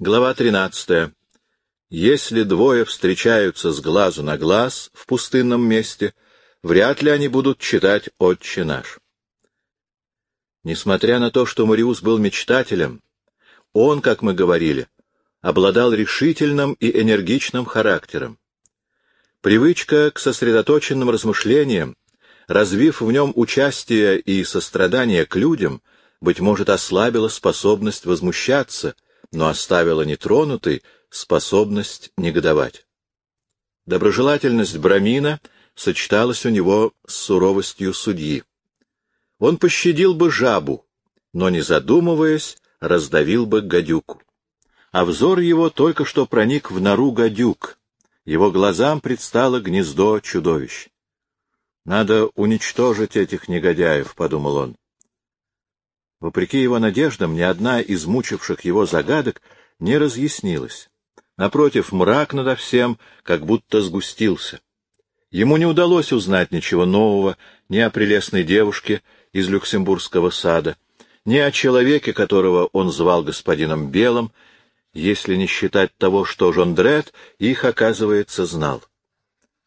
Глава 13. Если двое встречаются с глазу на глаз в пустынном месте, вряд ли они будут читать «Отче наш». Несмотря на то, что Мариус был мечтателем, он, как мы говорили, обладал решительным и энергичным характером. Привычка к сосредоточенным размышлениям, развив в нем участие и сострадание к людям, быть может, ослабила способность возмущаться, но оставила нетронутой способность негодовать. Доброжелательность Брамина сочеталась у него с суровостью судьи. Он пощадил бы жабу, но, не задумываясь, раздавил бы гадюку. А взор его только что проник в нору гадюк. Его глазам предстало гнездо чудовищ. «Надо уничтожить этих негодяев», — подумал он. Вопреки его надеждам, ни одна из мучивших его загадок не разъяснилась. Напротив, мрак надо всем как будто сгустился. Ему не удалось узнать ничего нового ни о прелестной девушке из Люксембургского сада, ни о человеке, которого он звал господином Белым, если не считать того, что Жондрет их, оказывается, знал.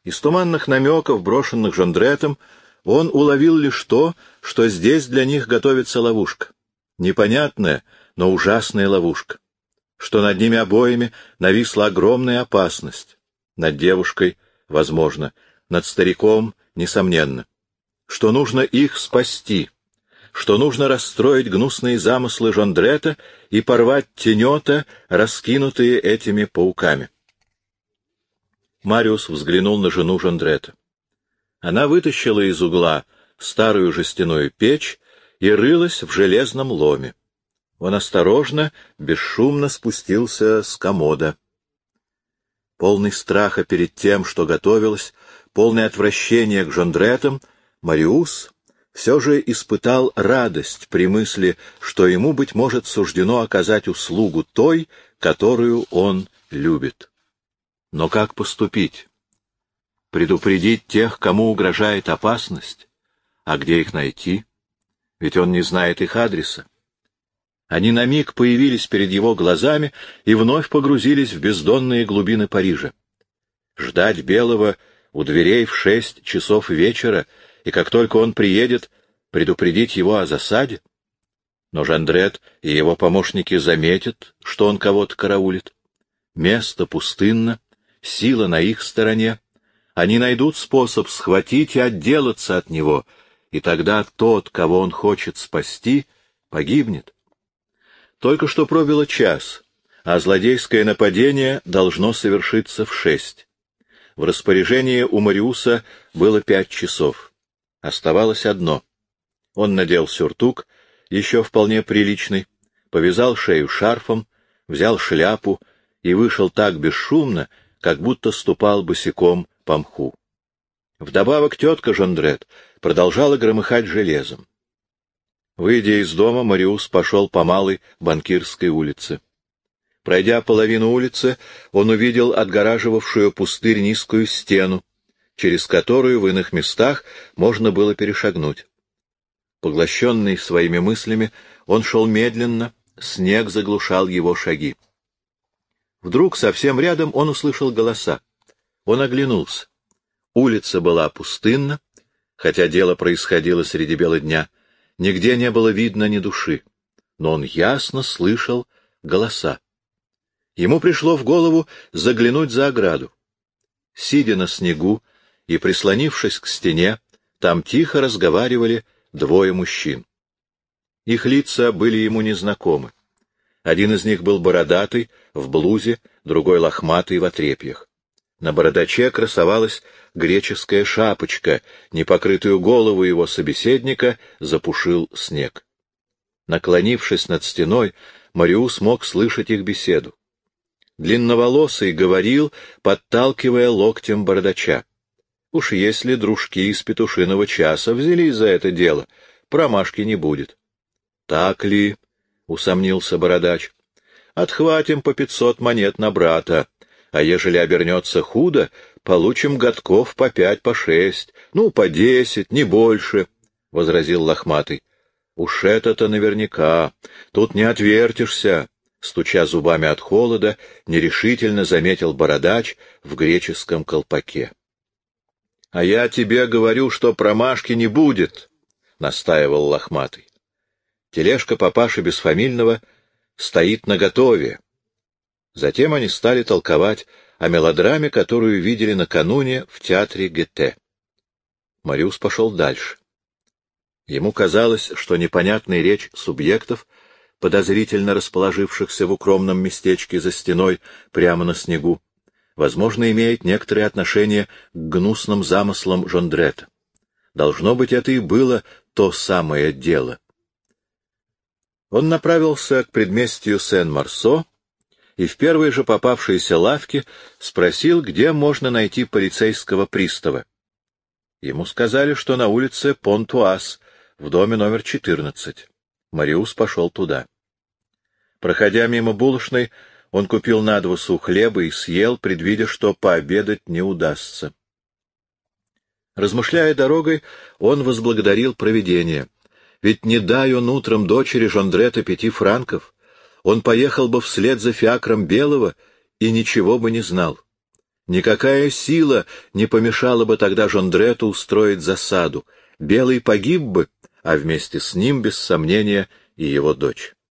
Из туманных намеков, брошенных Жондретом, он уловил лишь то, что здесь для них готовится ловушка. Непонятная, но ужасная ловушка. Что над ними обоими нависла огромная опасность. Над девушкой, возможно, над стариком, несомненно. Что нужно их спасти. Что нужно расстроить гнусные замыслы Жондрета и порвать тенета, раскинутые этими пауками. Мариус взглянул на жену Жондрета. Она вытащила из угла старую жестяную печь и рылась в железном ломе. Он осторожно, бесшумно спустился с комода. Полный страха перед тем, что готовилось, полный отвращения к Жондретам, Мариус все же испытал радость при мысли, что ему, быть может, суждено оказать услугу той, которую он любит. Но как поступить? Предупредить тех, кому угрожает опасность. А где их найти? Ведь он не знает их адреса. Они на миг появились перед его глазами и вновь погрузились в бездонные глубины Парижа. Ждать Белого у дверей в шесть часов вечера, и как только он приедет, предупредить его о засаде? Но Жандрет и его помощники заметят, что он кого-то караулит. Место пустынно, сила на их стороне, они найдут способ схватить и отделаться от него, и тогда тот, кого он хочет спасти, погибнет. Только что пробило час, а злодейское нападение должно совершиться в шесть. В распоряжении у Мариуса было пять часов. Оставалось одно. Он надел сюртук, еще вполне приличный, повязал шею шарфом, взял шляпу и вышел так бесшумно, как будто ступал босиком по мху. Вдобавок тетка Жондрет продолжала громыхать железом. Выйдя из дома, Мариус пошел по малой банкирской улице. Пройдя половину улицы, он увидел отгораживавшую пустырь низкую стену, через которую в иных местах можно было перешагнуть. Поглощенный своими мыслями, он шел медленно, снег заглушал его шаги. Вдруг совсем рядом он услышал голоса. Он оглянулся. Улица была пустынна, хотя дело происходило среди бела дня. Нигде не было видно ни души, но он ясно слышал голоса. Ему пришло в голову заглянуть за ограду. Сидя на снегу и прислонившись к стене, там тихо разговаривали двое мужчин. Их лица были ему незнакомы. Один из них был бородатый, в блузе, другой лохматый, в отрепьях. На бородаче красовалась греческая шапочка, непокрытую голову его собеседника запушил снег. Наклонившись над стеной, Мариус мог слышать их беседу. Длинноволосый говорил, подталкивая локтем бородача. Уж если дружки из петушиного часа взялись за это дело, промашки не будет. — Так ли? — усомнился бородач. — Отхватим по пятьсот монет на брата, а ежели обернется худо, получим годков по пять, по шесть, ну, по десять, не больше, — возразил лохматый. — Уж это-то наверняка, тут не отвертишься, стуча зубами от холода, нерешительно заметил бородач в греческом колпаке. — А я тебе говорю, что промашки не будет, — настаивал лохматый. Тележка папаши Бесфамильного стоит наготове. Затем они стали толковать о мелодраме, которую видели накануне в театре ГТ. Мариус пошел дальше. Ему казалось, что непонятная речь субъектов, подозрительно расположившихся в укромном местечке за стеной прямо на снегу, возможно, имеет некоторое отношение к гнусным замыслам Жондрета. Должно быть, это и было то самое дело. Он направился к предместью Сен-Марсо и в первой же попавшейся лавке спросил, где можно найти полицейского пристава. Ему сказали, что на улице Понтуаз, в доме номер 14. Мариус пошел туда. Проходя мимо булочной, он купил на два хлеба и съел, предвидя, что пообедать не удастся. Размышляя дорогой, он возблагодарил провидение. Ведь не дай он утром дочери Жондрета пяти франков, он поехал бы вслед за фиакром Белого и ничего бы не знал. Никакая сила не помешала бы тогда Жондрету устроить засаду. Белый погиб бы, а вместе с ним, без сомнения, и его дочь.